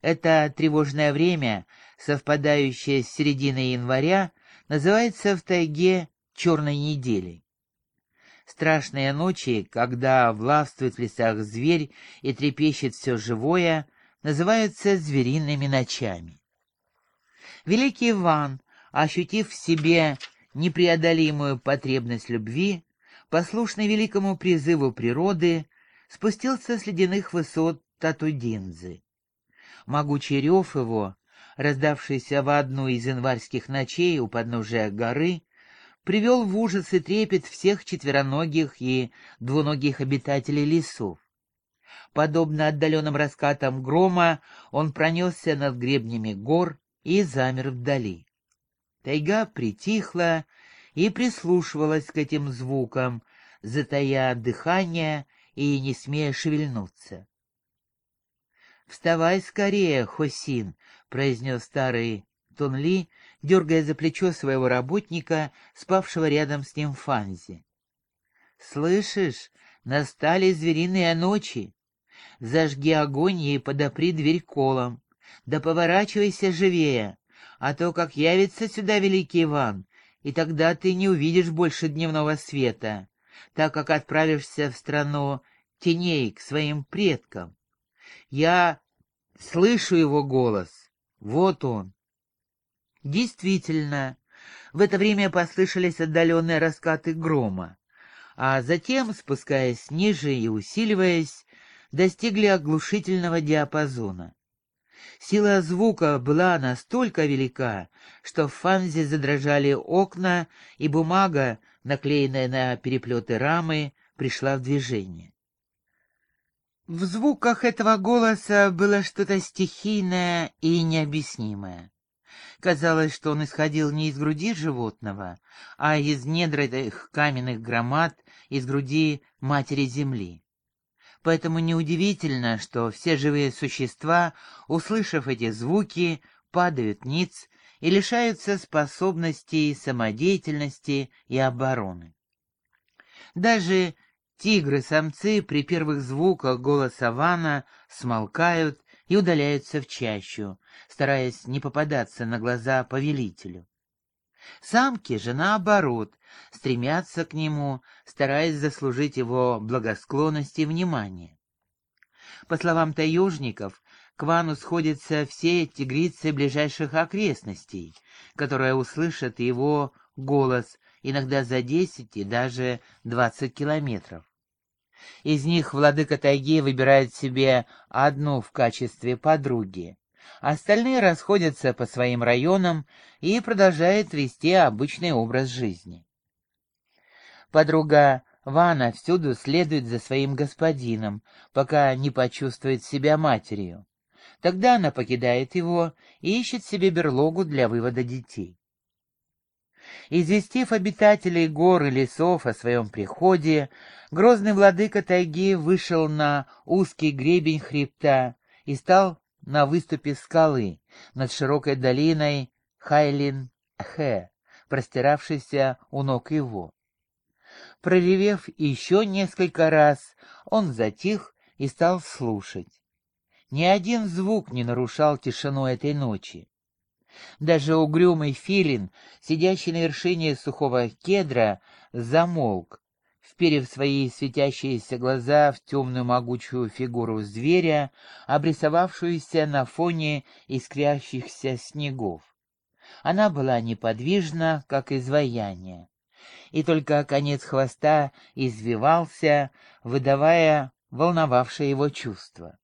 Это тревожное время, совпадающее с серединой января, называется в тайге «черной неделей». Страшные ночи, когда властвует в лесах зверь и трепещет все живое, называются звериными ночами. Великий Иван, ощутив в себе непреодолимую потребность любви, послушный великому призыву природы, спустился с ледяных высот Татудинзы. Могучий рев его, раздавшийся в одну из январских ночей у подножия горы, привел в ужас и трепет всех четвероногих и двуногих обитателей лесов. Подобно отдаленным раскатам грома, он пронесся над гребнями гор и замер вдали. Тайга притихла и прислушивалась к этим звукам, затая дыхание и не смея шевельнуться. «Вставай скорее, Хосин!» — произнес старый Тонли, дергая за плечо своего работника, спавшего рядом с ним Фанзи. «Слышишь, настали звериные ночи. Зажги огонь и подопри дверь колом. Да поворачивайся живее, а то как явится сюда великий Иван, и тогда ты не увидишь больше дневного света, так как отправишься в страну теней к своим предкам. Я слышу его голос. Вот он. Действительно, в это время послышались отдаленные раскаты грома, а затем, спускаясь ниже и усиливаясь, достигли оглушительного диапазона. Сила звука была настолько велика, что в фанзе задрожали окна, и бумага, наклеенная на переплеты рамы, пришла в движение. В звуках этого голоса было что-то стихийное и необъяснимое. Казалось, что он исходил не из груди животного, а из недр этих каменных громад, из груди матери земли. Поэтому неудивительно, что все живые существа, услышав эти звуки, падают ниц и лишаются способностей самодеятельности и обороны. Даже тигры-самцы при первых звуках голоса Вана смолкают и удаляются в чащу, стараясь не попадаться на глаза повелителю. Самки же, наоборот, стремятся к нему, стараясь заслужить его благосклонность и внимание. По словам таежников, к Вану сходятся все тигрицы ближайших окрестностей, которые услышат его голос иногда за десять и даже двадцать километров. Из них владыка тайги выбирает себе одну в качестве подруги, Остальные расходятся по своим районам и продолжают вести обычный образ жизни. Подруга Вана всюду следует за своим господином, пока не почувствует себя матерью. Тогда она покидает его и ищет себе берлогу для вывода детей. Известив обитателей гор и лесов о своем приходе, грозный владыка тайги вышел на узкий гребень хребта и стал на выступе скалы над широкой долиной Хайлин-Хэ, простиравшейся у ног его. Проревев еще несколько раз, он затих и стал слушать. Ни один звук не нарушал тишину этой ночи. Даже угрюмый филин, сидящий на вершине сухого кедра, замолк, вперев свои светящиеся глаза в темную могучую фигуру зверя, обрисовавшуюся на фоне искрящихся снегов. Она была неподвижна, как изваяние, и только конец хвоста извивался, выдавая волновавшее его чувство.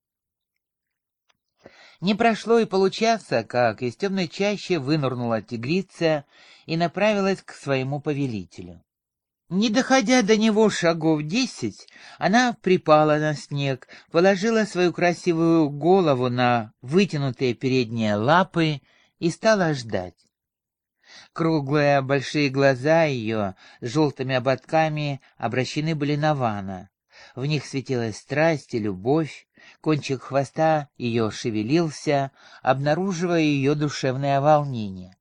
Не прошло и получаса, как из темной чащи вынырнула тигрица и направилась к своему повелителю. Не доходя до него шагов десять, она припала на снег, положила свою красивую голову на вытянутые передние лапы и стала ждать. Круглые большие глаза ее с желтыми ободками обращены были на Вана. В них светилась страсть и любовь, кончик хвоста ее шевелился, обнаруживая ее душевное волнение.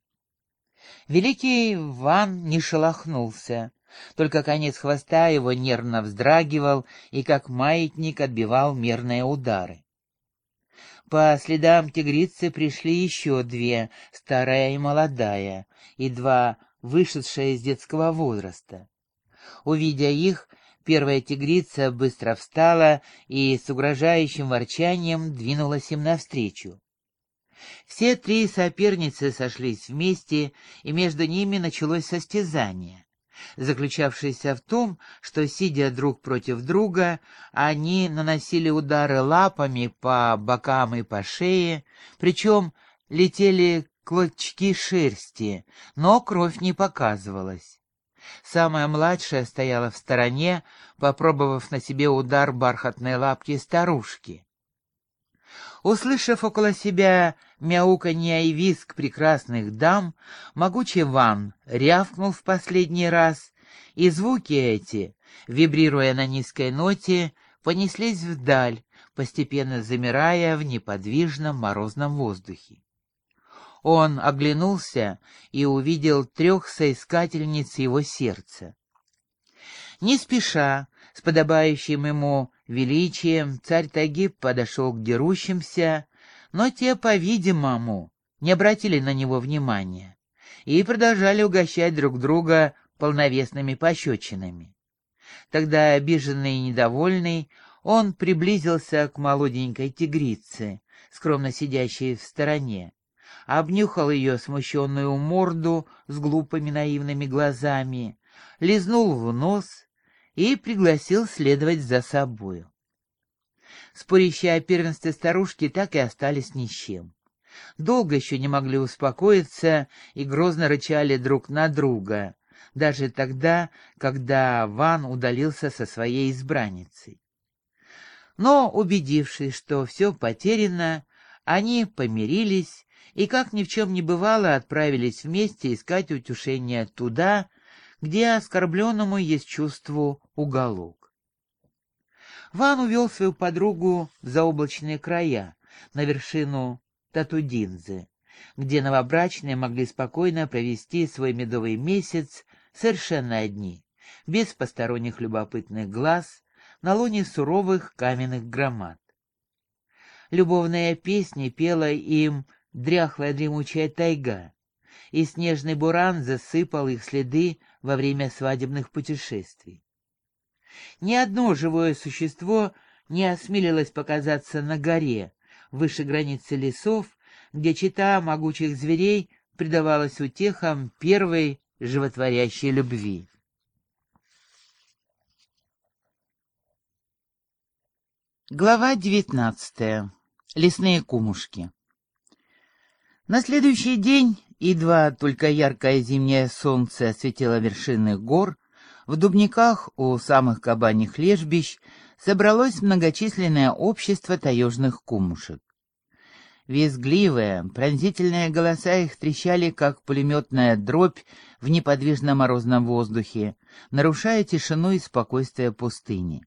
Великий Ван не шелохнулся, только конец хвоста его нервно вздрагивал и как маятник отбивал мерные удары. По следам тигрицы пришли еще две, старая и молодая, и два вышедшие из детского возраста. Увидя их, первая тигрица быстро встала и с угрожающим ворчанием двинулась им навстречу. Все три соперницы сошлись вместе, и между ними началось состязание, заключавшееся в том, что, сидя друг против друга, они наносили удары лапами по бокам и по шее, причем летели клочки шерсти, но кровь не показывалась. Самая младшая стояла в стороне, попробовав на себе удар бархатной лапки старушки. Услышав около себя мяуканье и визг прекрасных дам, могучий Ван рявкнул в последний раз, и звуки эти, вибрируя на низкой ноте, понеслись вдаль, постепенно замирая в неподвижном морозном воздухе. Он оглянулся и увидел трех соискательниц его сердца. Не спеша, с подобающим ему величием, царь Тагиб подошел к дерущимся, но те, по-видимому, не обратили на него внимания и продолжали угощать друг друга полновесными пощечинами. Тогда, обиженный и недовольный, он приблизился к молоденькой тигрице, скромно сидящей в стороне, обнюхал ее смущенную морду с глупыми наивными глазами, лизнул в нос и пригласил следовать за собою. Спорящие о первенстве старушки так и остались ни с чем. Долго еще не могли успокоиться и грозно рычали друг на друга, даже тогда, когда Ван удалился со своей избранницей. Но, убедившись, что все потеряно, они помирились и, как ни в чем не бывало, отправились вместе искать утешения туда, где оскорбленному есть чувство уголок. Ван увел свою подругу в заоблачные края, на вершину Татудинзы, где новобрачные могли спокойно провести свой медовый месяц совершенно одни, без посторонних любопытных глаз, на лоне суровых каменных громад. Любовная песня пела им дряхлая дремучая тайга, и снежный буран засыпал их следы во время свадебных путешествий. Ни одно живое существо не осмелилось показаться на горе, выше границы лесов, где чита могучих зверей предавалась утехам первой животворящей любви. Глава девятнадцатая. Лесные кумушки. На следующий день, едва только яркое зимнее солнце осветило вершины гор, в дубниках у самых кабаньих лежбищ собралось многочисленное общество таежных кумушек. Визгливые, пронзительные голоса их трещали, как пулеметная дробь в неподвижном морозном воздухе, нарушая тишину и спокойствие пустыни.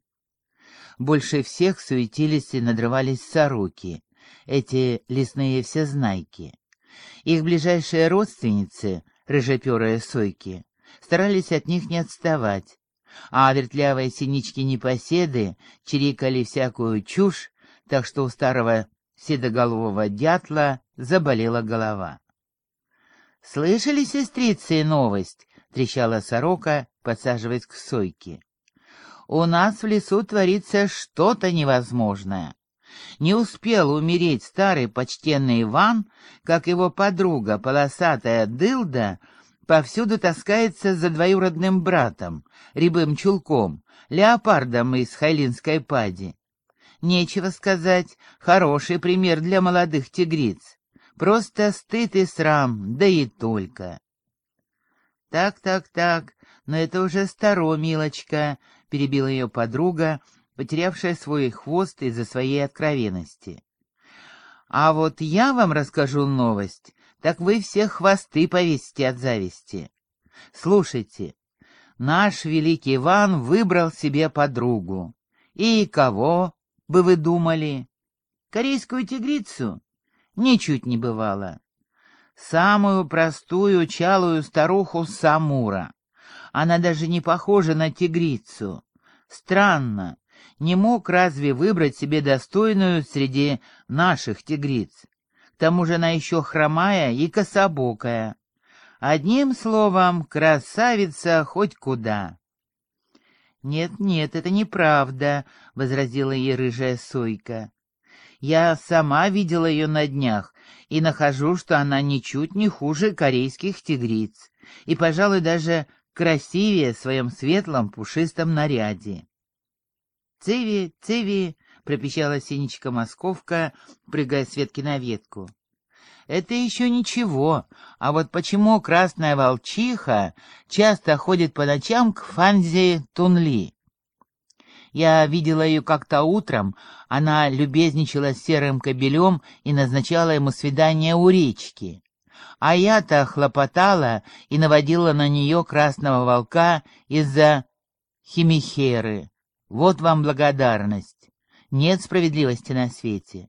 Больше всех суетились и надрывались сороки, эти лесные всезнайки. Их ближайшие родственницы, рыжеперые сойки, старались от них не отставать, а вертлявые синички-непоседы чирикали всякую чушь, так что у старого седоголового дятла заболела голова. «Слышали, сестрицы, новость?» — трещала сорока, подсаживаясь к сойке. «У нас в лесу творится что-то невозможное. Не успел умереть старый почтенный Иван, как его подруга, полосатая дылда, повсюду таскается за двоюродным братом, рябым чулком, леопардом из хайлинской пади. Нечего сказать, хороший пример для молодых тигриц. Просто стыд и срам, да и только. «Так, так, так, но это уже старо, милочка», — перебила ее подруга, потерявшая свой хвост из-за своей откровенности. «А вот я вам расскажу новость, так вы все хвосты повесите от зависти. Слушайте, наш великий Иван выбрал себе подругу. И кого, бы вы думали? Корейскую тигрицу? Ничуть не бывало. Самую простую чалую старуху Самура. Она даже не похожа на тигрицу. Странно, не мог разве выбрать себе достойную среди наших тигриц? К тому же она еще хромая и кособокая. Одним словом, красавица хоть куда. «Нет-нет, это неправда», — возразила ей рыжая сойка. «Я сама видела ее на днях и нахожу, что она ничуть не хуже корейских тигриц, и, пожалуй, даже красивее в своем светлом пушистом наряде». «Циви, Циви!» — пропищала синичка Московка, прыгая с ветки на ветку. «Это еще ничего, а вот почему красная волчиха часто ходит по ночам к Фанзе Тунли?» Я видела ее как-то утром, она любезничала с серым кобелем и назначала ему свидание у речки. А я-то хлопотала и наводила на нее красного волка из-за химихеры. Вот вам благодарность. Нет справедливости на свете.